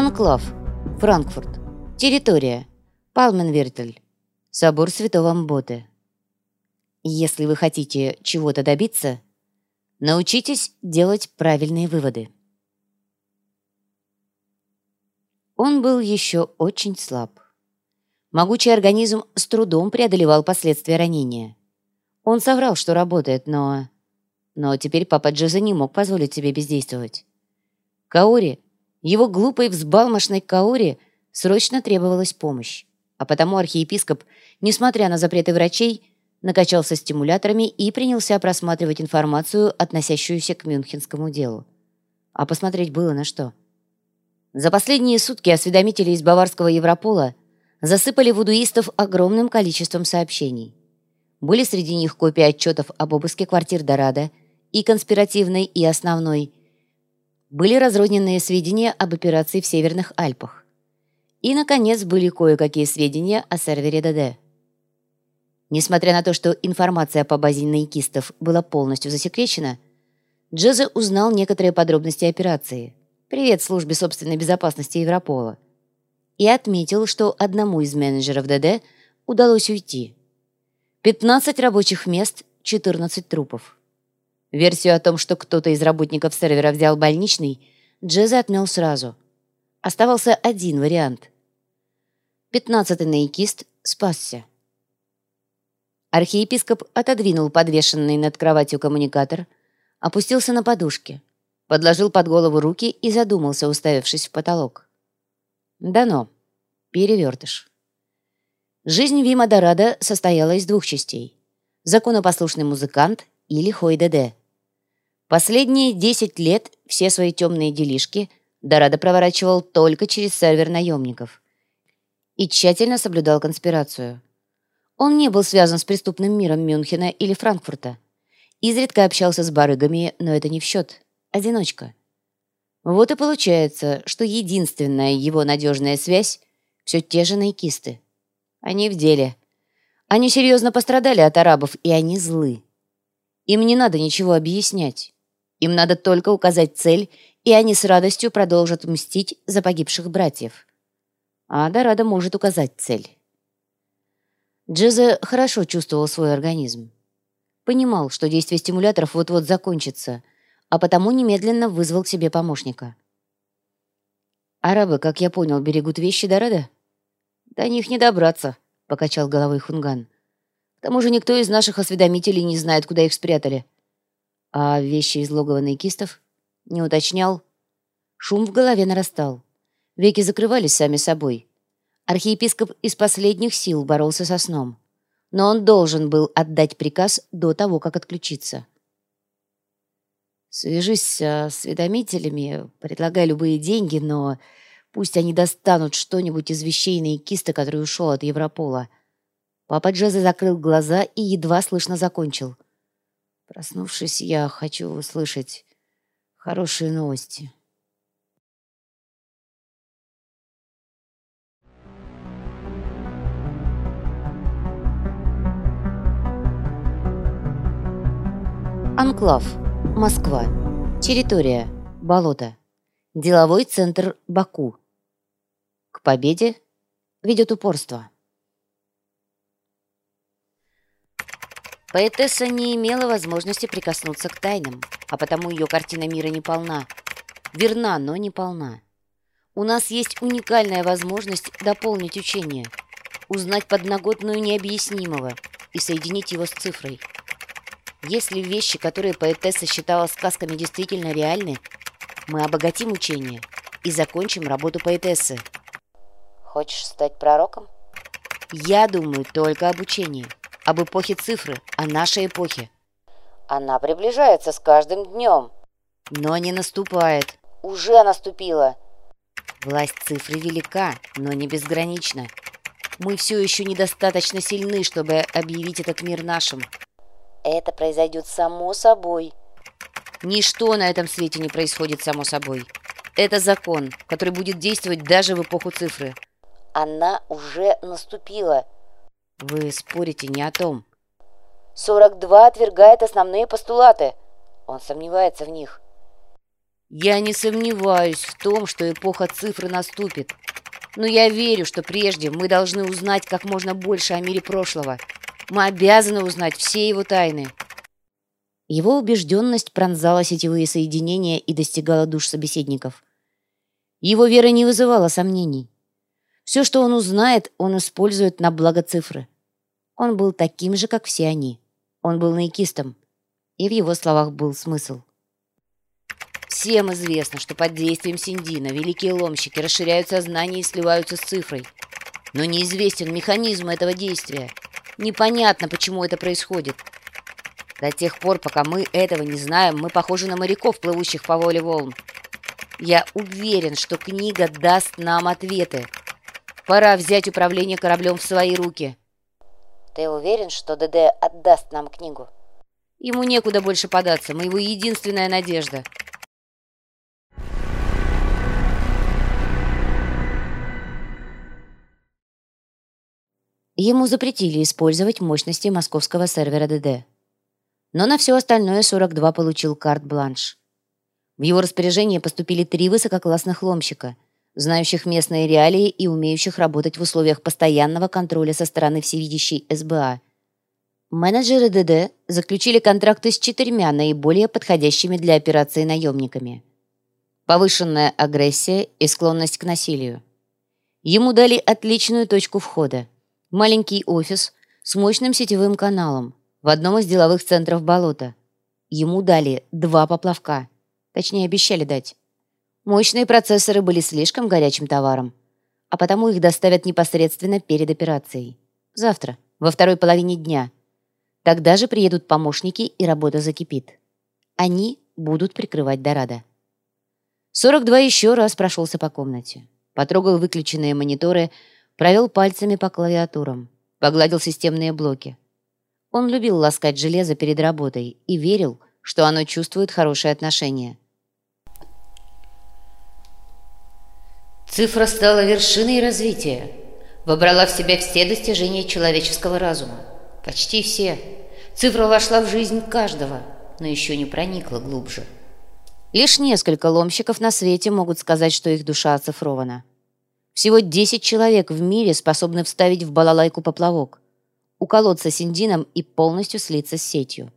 Анклав. Франкфурт. Территория. Палменвертель. Собор Святого Мботы. Если вы хотите чего-то добиться, научитесь делать правильные выводы. Он был еще очень слаб. Могучий организм с трудом преодолевал последствия ранения. Он соврал, что работает, но... Но теперь папа Джоза не мог позволить себе бездействовать. Каори, его глупой взбалмошной Каори, срочно требовалась помощь. А потому архиепископ, несмотря на запреты врачей, накачался стимуляторами и принялся просматривать информацию, относящуюся к мюнхенскому делу. А посмотреть было на что. За последние сутки осведомители из баварского Европола засыпали вудуистов огромным количеством сообщений. Были среди них копии отчетов об обыске квартир Дорадо, и конспиративной, и основной. Были разрозненные сведения об операции в Северных Альпах. И, наконец, были кое-какие сведения о сервере ДД. Несмотря на то, что информация по базе наикистов была полностью засекречена, Джозе узнал некоторые подробности операции. Привет службе собственной безопасности Европола. И отметил, что одному из менеджеров ДД удалось уйти. 15 рабочих мест, 14 трупов. Версию о том, что кто-то из работников сервера взял больничный, Джезе отмел сразу. Оставался один вариант. Пятнадцатый наикист спасся. Архиепископ отодвинул подвешенный над кроватью коммуникатор, опустился на подушке, подложил под голову руки и задумался, уставившись в потолок. Дано. Перевертыш. Жизнь Вима Дорадо состояла из двух частей. Законопослушный музыкант и лихой ДД. Последние 10 лет все свои темные делишки Дорадо проворачивал только через сервер наемников и тщательно соблюдал конспирацию. Он не был связан с преступным миром Мюнхена или Франкфурта. Изредка общался с барыгами, но это не в счет. Одиночка. Вот и получается, что единственная его надежная связь — все те же найкисты. Они в деле. Они серьезно пострадали от арабов, и они злы. Им не надо ничего объяснять. Им надо только указать цель, и они с радостью продолжат мстить за погибших братьев. А Дорадо может указать цель. Джезе хорошо чувствовал свой организм. Понимал, что действие стимуляторов вот-вот закончится, а потому немедленно вызвал к себе помощника. «Арабы, как я понял, берегут вещи Дорада?» «До них не добраться», — покачал головой Хунган. «К тому же никто из наших осведомителей не знает, куда их спрятали». «А вещи из логова наикистов?» «Не уточнял». Шум в голове нарастал. Веки закрывались сами собой. Архиепископ из последних сил боролся со сном. Но он должен был отдать приказ до того, как отключиться. «Свяжись с осведомителями, предлагай любые деньги, но пусть они достанут что-нибудь из вещей кисты, который ушел от Европола». Папа Джезе закрыл глаза и едва слышно закончил. «Проснувшись, я хочу услышать хорошие новости». Анклав. Москва. Территория. Болото. Деловой центр Баку. К победе ведет упорство. Поэтесса не имела возможности прикоснуться к тайнам, а потому ее картина мира не полна. Верна, но не полна. У нас есть уникальная возможность дополнить учение, узнать подноготную необъяснимого и соединить его с цифрой – если вещи, которые поэтесса считала сказками, действительно реальны, мы обогатим учение и закончим работу поэтессы. Хочешь стать пророком? Я думаю только об учении, об эпохе цифры, о нашей эпохе. Она приближается с каждым днем. Но не наступает. Уже наступила. Власть цифры велика, но не безгранична. Мы все еще недостаточно сильны, чтобы объявить этот мир нашим. Это произойдет само собой. Ничто на этом свете не происходит само собой. Это закон, который будет действовать даже в эпоху цифры. Она уже наступила. Вы спорите не о том. 42 отвергает основные постулаты. Он сомневается в них. Я не сомневаюсь в том, что эпоха цифры наступит. Но я верю, что прежде мы должны узнать как можно больше о мире прошлого. Мы обязаны узнать все его тайны. Его убежденность пронзала сетевые соединения и достигала душ собеседников. Его вера не вызывала сомнений. Все, что он узнает, он использует на благо цифры. Он был таким же, как все они. Он был наикистом. И в его словах был смысл. Всем известно, что под действием Синдина великие ломщики расширяют сознание и сливаются с цифрой. Но неизвестен механизм этого действия. Непонятно, почему это происходит. До тех пор, пока мы этого не знаем, мы похожи на моряков, плывущих по воле волн. Я уверен, что книга даст нам ответы. Пора взять управление кораблем в свои руки. Ты уверен, что ДД отдаст нам книгу? Ему некуда больше податься, мы его единственная надежда. Ему запретили использовать мощности московского сервера ДД. Но на все остальное 42 получил карт-бланш. В его распоряжение поступили три высококлассных ломщика, знающих местные реалии и умеющих работать в условиях постоянного контроля со стороны всевидящей СБА. Менеджеры ДД заключили контракты с четырьмя наиболее подходящими для операции наемниками. Повышенная агрессия и склонность к насилию. Ему дали отличную точку входа – маленький офис с мощным сетевым каналом в одном из деловых центров болота. Ему дали два поплавка – Точнее, обещали дать. Мощные процессоры были слишком горячим товаром, а потому их доставят непосредственно перед операцией. Завтра, во второй половине дня. Тогда же приедут помощники, и работа закипит. Они будут прикрывать Дорадо. 42 еще раз прошелся по комнате. Потрогал выключенные мониторы, провел пальцами по клавиатурам, погладил системные блоки. Он любил ласкать железо перед работой и верил, что оно чувствует хорошие отношения. Цифра стала вершиной развития, вобрала в себя все достижения человеческого разума. Почти все. Цифра вошла в жизнь каждого, но еще не проникла глубже. Лишь несколько ломщиков на свете могут сказать, что их душа оцифрована. Всего 10 человек в мире способны вставить в балалайку поплавок, уколоться синдином и полностью слиться с сетью.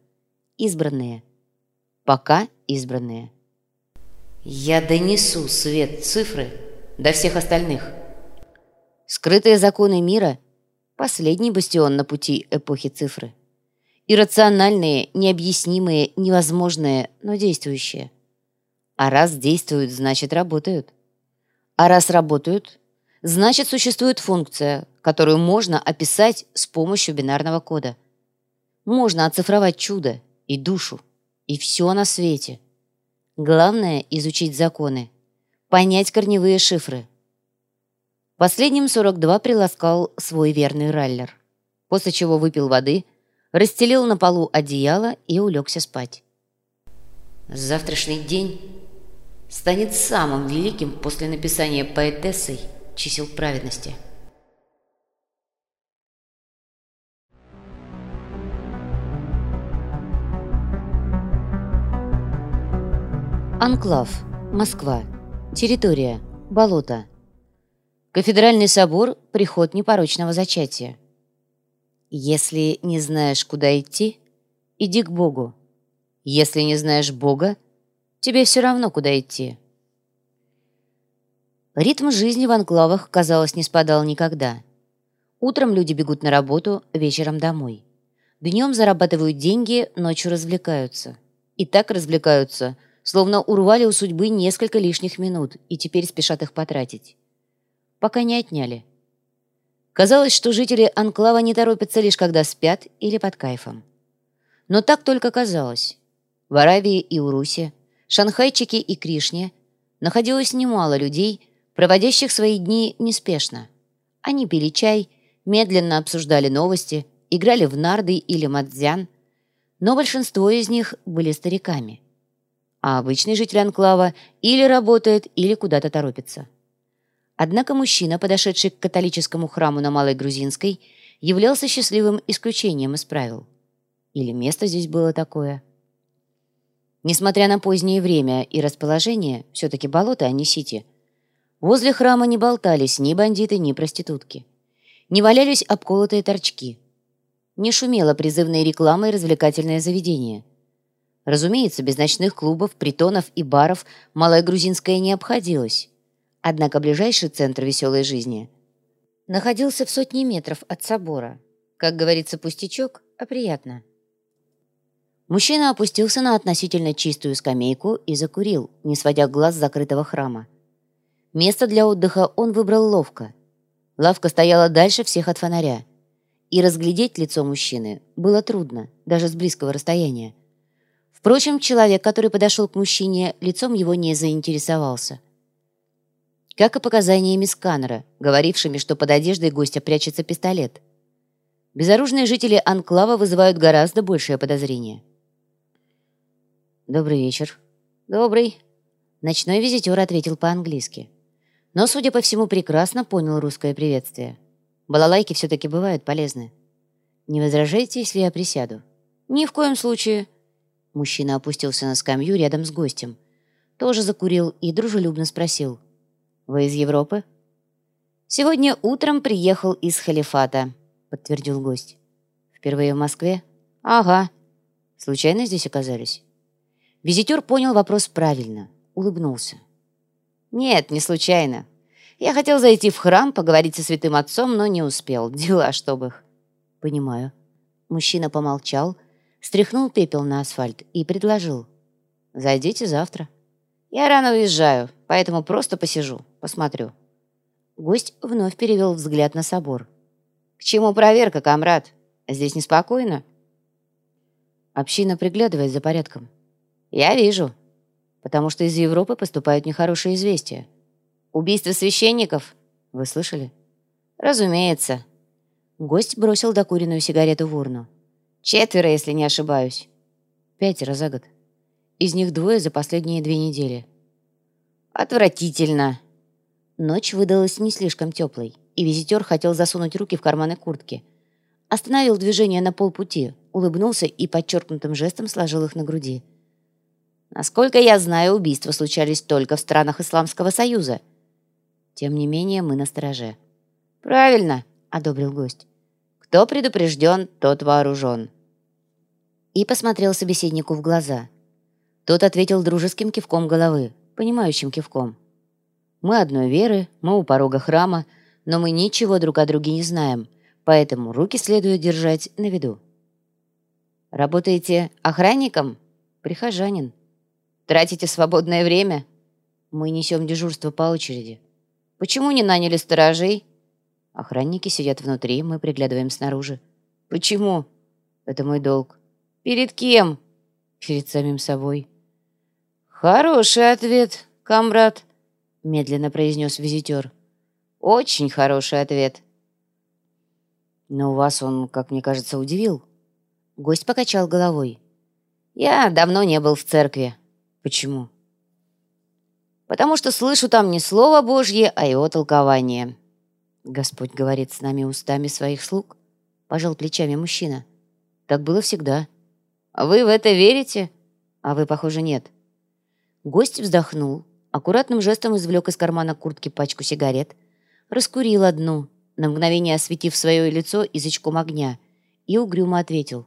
Избранные. Пока избранные. Я донесу свет цифры до всех остальных. Скрытые законы мира – последний бастион на пути эпохи цифры. Иррациональные, необъяснимые, невозможные, но действующие. А раз действуют, значит работают. А раз работают, значит существует функция, которую можно описать с помощью бинарного кода. Можно оцифровать чудо и душу, и все на свете. Главное – изучить законы, понять корневые шифры. Последним 42 приласкал свой верный раллер, после чего выпил воды, расстелил на полу одеяло и улегся спать. Завтрашний день станет самым великим после написания поэтессой чисел праведности. Анклав, Москва. Территория. Болото. Кафедральный собор – приход непорочного зачатия. Если не знаешь, куда идти, иди к Богу. Если не знаешь Бога, тебе все равно, куда идти. Ритм жизни в анклавах, казалось, не спадал никогда. Утром люди бегут на работу, вечером домой. Днем зарабатывают деньги, ночью развлекаются. И так развлекаются – словно урвали у судьбы несколько лишних минут и теперь спешат их потратить. Пока не отняли. Казалось, что жители анклава не торопятся лишь когда спят или под кайфом. Но так только казалось. В Аравии и Урусе, Шанхайчике и Кришне находилось немало людей, проводящих свои дни неспешно. Они пили чай, медленно обсуждали новости, играли в нарды или мадзян, но большинство из них были стариками а обычный житель анклава или работает, или куда-то торопится. Однако мужчина, подошедший к католическому храму на Малой Грузинской, являлся счастливым исключением из правил. Или место здесь было такое? Несмотря на позднее время и расположение, все-таки болото, а не сити, возле храма не болтались ни бандиты, ни проститутки. Не валялись обколотые торчки. Не шумело призывной рекламой развлекательное заведение. Разумеется, без ночных клубов, притонов и баров малая грузинская не обходилась. Однако ближайший центр веселой жизни находился в сотне метров от собора. Как говорится, пустячок, а приятно. Мужчина опустился на относительно чистую скамейку и закурил, не сводя глаз закрытого храма. Место для отдыха он выбрал ловко. Лавка стояла дальше всех от фонаря. И разглядеть лицо мужчины было трудно, даже с близкого расстояния. Впрочем, человек, который подошел к мужчине, лицом его не заинтересовался. Как и показаниями сканера, говорившими, что под одеждой гостя прячется пистолет. Безоружные жители Анклава вызывают гораздо большее подозрение. «Добрый вечер». «Добрый». Ночной визитер ответил по-английски. Но, судя по всему, прекрасно понял русское приветствие. Балалайки все-таки бывают полезны. «Не возражаете, если я присяду?» «Ни в коем случае». Мужчина опустился на скамью рядом с гостем. Тоже закурил и дружелюбно спросил. «Вы из Европы?» «Сегодня утром приехал из халифата», — подтвердил гость. «Впервые в Москве?» «Ага». «Случайно здесь оказались?» Визитер понял вопрос правильно, улыбнулся. «Нет, не случайно. Я хотел зайти в храм, поговорить со святым отцом, но не успел. Дела, чтобы их». «Понимаю». Мужчина помолчал, стряхнул пепел на асфальт и предложил. «Зайдите завтра». «Я рано уезжаю, поэтому просто посижу, посмотрю». Гость вновь перевел взгляд на собор. «К чему проверка, комрад? Здесь неспокойно?» Община приглядывает за порядком. «Я вижу. Потому что из Европы поступают нехорошие известия. Убийство священников? Вы слышали?» «Разумеется». Гость бросил докуренную сигарету в урну. «Четверо, если не ошибаюсь». «Пятеро за год. Из них двое за последние две недели». «Отвратительно». Ночь выдалась не слишком теплой, и визитер хотел засунуть руки в карманы куртки. Остановил движение на полпути, улыбнулся и подчеркнутым жестом сложил их на груди. Насколько я знаю, убийства случались только в странах Исламского Союза. Тем не менее, мы на стороже. Правильно, одобрил гость. Кто предупрежден, тот вооружен. И посмотрел собеседнику в глаза. Тот ответил дружеским кивком головы, понимающим кивком. Мы одной веры, мы у порога храма, но мы ничего друг о друге не знаем, поэтому руки следует держать на виду. Работаете охранником? Прихожанин. Тратите свободное время? Мы несем дежурство по очереди. Почему не наняли сторожей? Охранники сидят внутри, мы приглядываем снаружи. Почему? Это мой долг. Перед кем? Перед самим собой. Хороший ответ, комрад, медленно произнес визитер. Очень хороший ответ. Но вас он, как мне кажется, удивил. Гость покачал головой. Я давно не был в церкви. Почему? Потому что слышу там не слово Божье, а его толкование. Господь говорит с нами устами своих слуг. Пожал плечами мужчина. Так было всегда. Вы в это верите? А вы, похоже, нет. Гость вздохнул, аккуратным жестом извлек из кармана куртки пачку сигарет, раскурил одну, на мгновение осветив свое лицо язычком огня, и угрюмо ответил.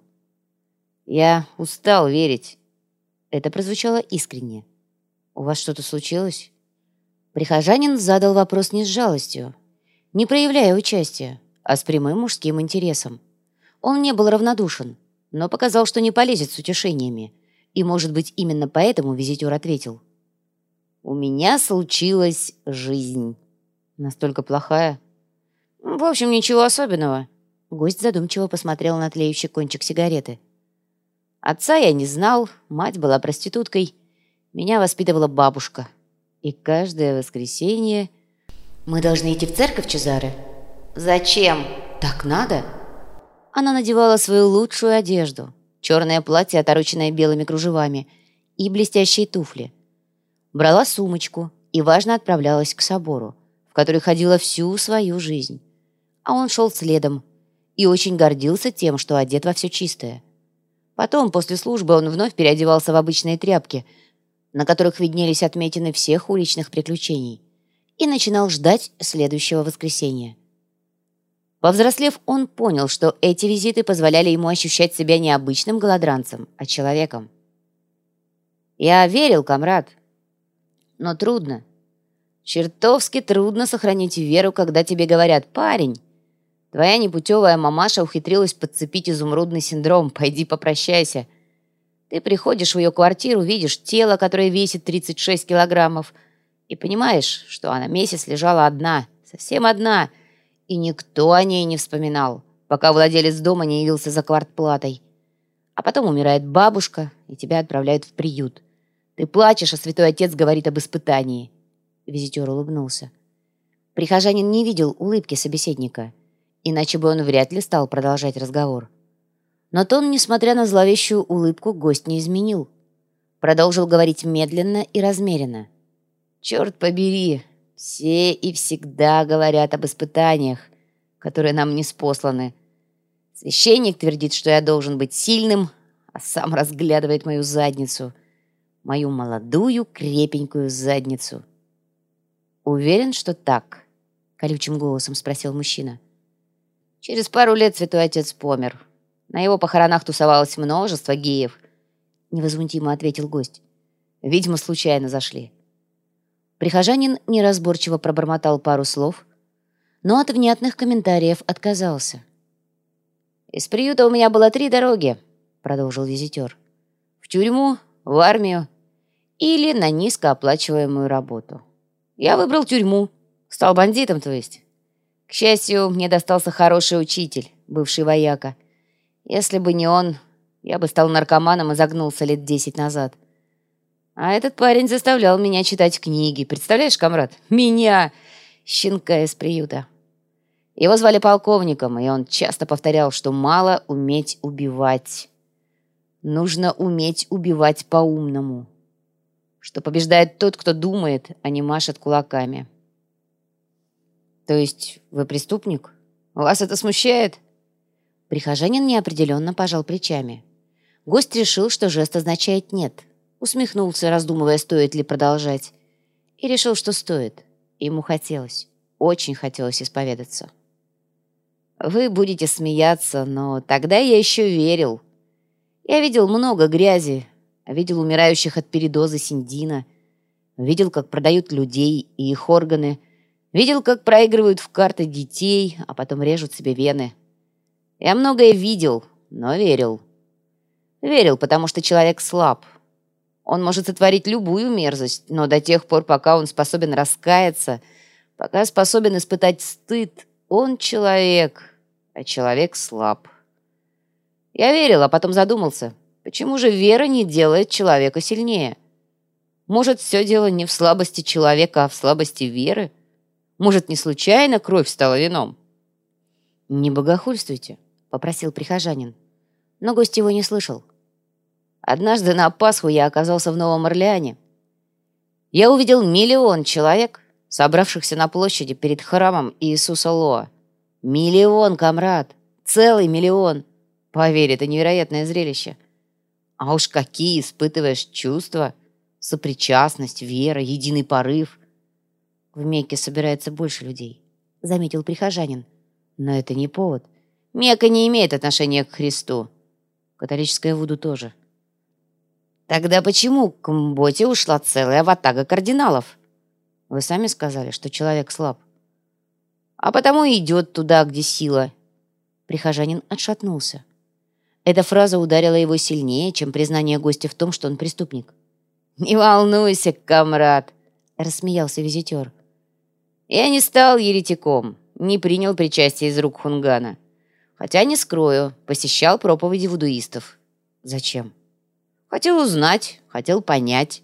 «Я устал верить. Это прозвучало искренне. «У вас что-то случилось?» Прихожанин задал вопрос не с жалостью, не проявляя участия, а с прямым мужским интересом. Он не был равнодушен, но показал, что не полезет с утешениями, и, может быть, именно поэтому визитер ответил. «У меня случилась жизнь. Настолько плохая?» «В общем, ничего особенного». Гость задумчиво посмотрел на тлеющий кончик сигареты. Отца я не знал, мать была проституткой. Меня воспитывала бабушка. И каждое воскресенье... «Мы должны идти в церковь, Чезаре?» «Зачем?» «Так надо?» Она надевала свою лучшую одежду. Черное платье, отороченное белыми кружевами, и блестящие туфли. Брала сумочку и важно отправлялась к собору, в который ходила всю свою жизнь. А он шел следом и очень гордился тем, что одет во все чистое. Потом, после службы, он вновь переодевался в обычные тряпки, на которых виднелись отметины всех уличных приключений, и начинал ждать следующего воскресенья. Повзрослев, он понял, что эти визиты позволяли ему ощущать себя не обычным голодранцем, а человеком. «Я верил, комрад, но трудно. Чертовски трудно сохранить веру, когда тебе говорят «Парень, твоя непутевая мамаша ухитрилась подцепить изумрудный синдром, пойди попрощайся». Ты приходишь в ее квартиру, видишь тело, которое весит 36 килограммов, и понимаешь, что она месяц лежала одна, совсем одна, и никто о ней не вспоминал, пока владелец дома не явился за квартплатой. А потом умирает бабушка, и тебя отправляют в приют. Ты плачешь, а святой отец говорит об испытании. Визитер улыбнулся. Прихожанин не видел улыбки собеседника, иначе бы он вряд ли стал продолжать разговор. Но тон, несмотря на зловещую улыбку, гость не изменил. Продолжил говорить медленно и размеренно. «Черт побери, все и всегда говорят об испытаниях, которые нам не спосланы. Священник твердит, что я должен быть сильным, а сам разглядывает мою задницу, мою молодую крепенькую задницу». «Уверен, что так?» — колючим голосом спросил мужчина. «Через пару лет святой отец помер. На его похоронах тусовалось множество геев», — невозмутимо ответил гость. «Видимо, случайно зашли». Прихожанин неразборчиво пробормотал пару слов, но от внятных комментариев отказался. «Из приюта у меня было три дороги», — продолжил визитер. «В тюрьму, в армию или на низкооплачиваемую работу». Я выбрал тюрьму. Стал бандитом, то есть. К счастью, мне достался хороший учитель, бывший вояка. Если бы не он, я бы стал наркоманом и загнулся лет десять назад. А этот парень заставлял меня читать книги. Представляешь, комрад? Меня, щенка из приюта. Его звали полковником, и он часто повторял, что мало уметь убивать. Нужно уметь убивать по-умному что побеждает тот, кто думает, а не машет кулаками. То есть вы преступник? Вас это смущает? Прихожанин неопределенно пожал плечами. Гость решил, что жест означает «нет». Усмехнулся, раздумывая, стоит ли продолжать. И решил, что стоит. Ему хотелось, очень хотелось исповедаться. Вы будете смеяться, но тогда я еще верил. Я видел много грязи, видел умирающих от передоза синдина, видел, как продают людей и их органы, видел, как проигрывают в карты детей, а потом режут себе вены. Я многое видел, но верил. Верил, потому что человек слаб. Он может сотворить любую мерзость, но до тех пор, пока он способен раскаяться, пока способен испытать стыд, он человек, а человек слаб. Я верил, а потом задумался — Почему же вера не делает человека сильнее? Может, все дело не в слабости человека, а в слабости веры? Может, не случайно кровь стала вином? «Не богохульствуйте», — попросил прихожанин. Но гость его не слышал. Однажды на Пасху я оказался в Новом Орлеане. Я увидел миллион человек, собравшихся на площади перед храмом Иисуса Лоа. Миллион, комрад! Целый миллион! Поверь, это невероятное зрелище. А уж какие испытываешь чувства, сопричастность, вера, единый порыв. В Мекке собирается больше людей, заметил прихожанин. Но это не повод. Мекка не имеет отношения к Христу. Католическая Вуду тоже. Тогда почему к Мботе ушла целая ватага кардиналов? Вы сами сказали, что человек слаб. А потому и идет туда, где сила. Прихожанин отшатнулся. Эта фраза ударила его сильнее, чем признание гостя в том, что он преступник. «Не волнуйся, комрад!» — рассмеялся визитер. «Я не стал еретиком, не принял причастие из рук Хунгана. Хотя, не скрою, посещал проповеди вудуистов. Зачем? Хотел узнать, хотел понять.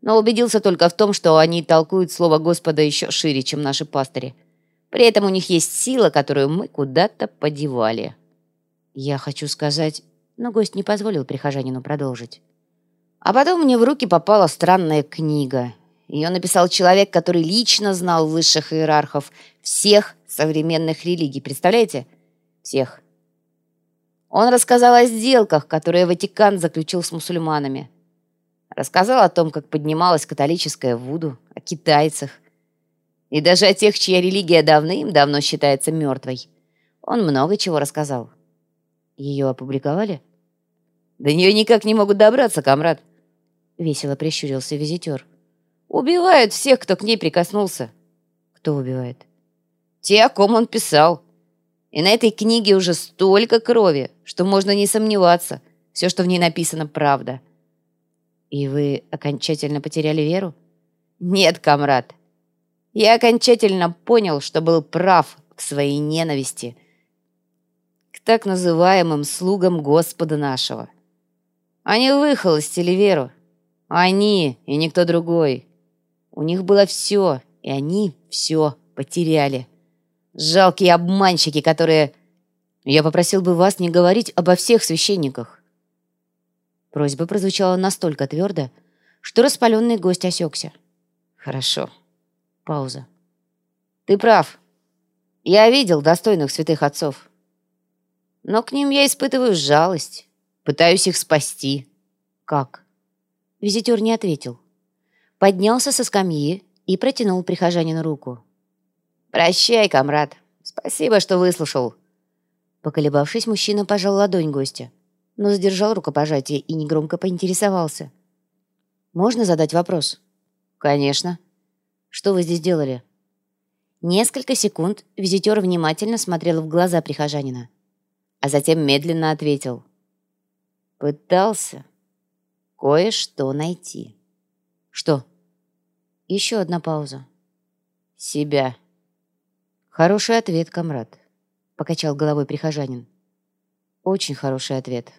Но убедился только в том, что они толкуют слово Господа еще шире, чем наши пастыри. При этом у них есть сила, которую мы куда-то подевали». Я хочу сказать, но гость не позволил прихожанину продолжить. А потом мне в руки попала странная книга. Ее написал человек, который лично знал высших иерархов всех современных религий. Представляете? Всех. Он рассказал о сделках, которые Ватикан заключил с мусульманами. Рассказал о том, как поднималась католическая Вуду, о китайцах. И даже о тех, чья религия давным-давно считается мертвой. Он много чего рассказал. Ее опубликовали? До нее никак не могут добраться, комрад. Весело прищурился визитер. Убивают всех, кто к ней прикоснулся. Кто убивает? Те, о ком он писал. И на этой книге уже столько крови, что можно не сомневаться. Все, что в ней написано, правда. И вы окончательно потеряли веру? Нет, комрад. Я окончательно понял, что был прав в своей ненависти к так называемым слугам Господа нашего. Они выхолостили веру. Они и никто другой. У них было все, и они все потеряли. Жалкие обманщики, которые... Я попросил бы вас не говорить обо всех священниках. Просьба прозвучала настолько твердо, что распаленный гость осекся. Хорошо. Пауза. Ты прав. Я видел достойных святых отцов. Но к ним я испытываю жалость. Пытаюсь их спасти. Как? Визитер не ответил. Поднялся со скамьи и протянул прихожанину руку. «Прощай, комрад. Спасибо, что выслушал». Поколебавшись, мужчина пожал ладонь гостя, но задержал рукопожатие и негромко поинтересовался. «Можно задать вопрос?» «Конечно. Что вы здесь делали?» Несколько секунд визитер внимательно смотрел в глаза прихожанина, а затем медленно ответил. «Пытался кое-что найти». «Что?» Еще одна пауза. «Себя». «Хороший ответ, комрад», — покачал головой прихожанин. «Очень хороший ответ».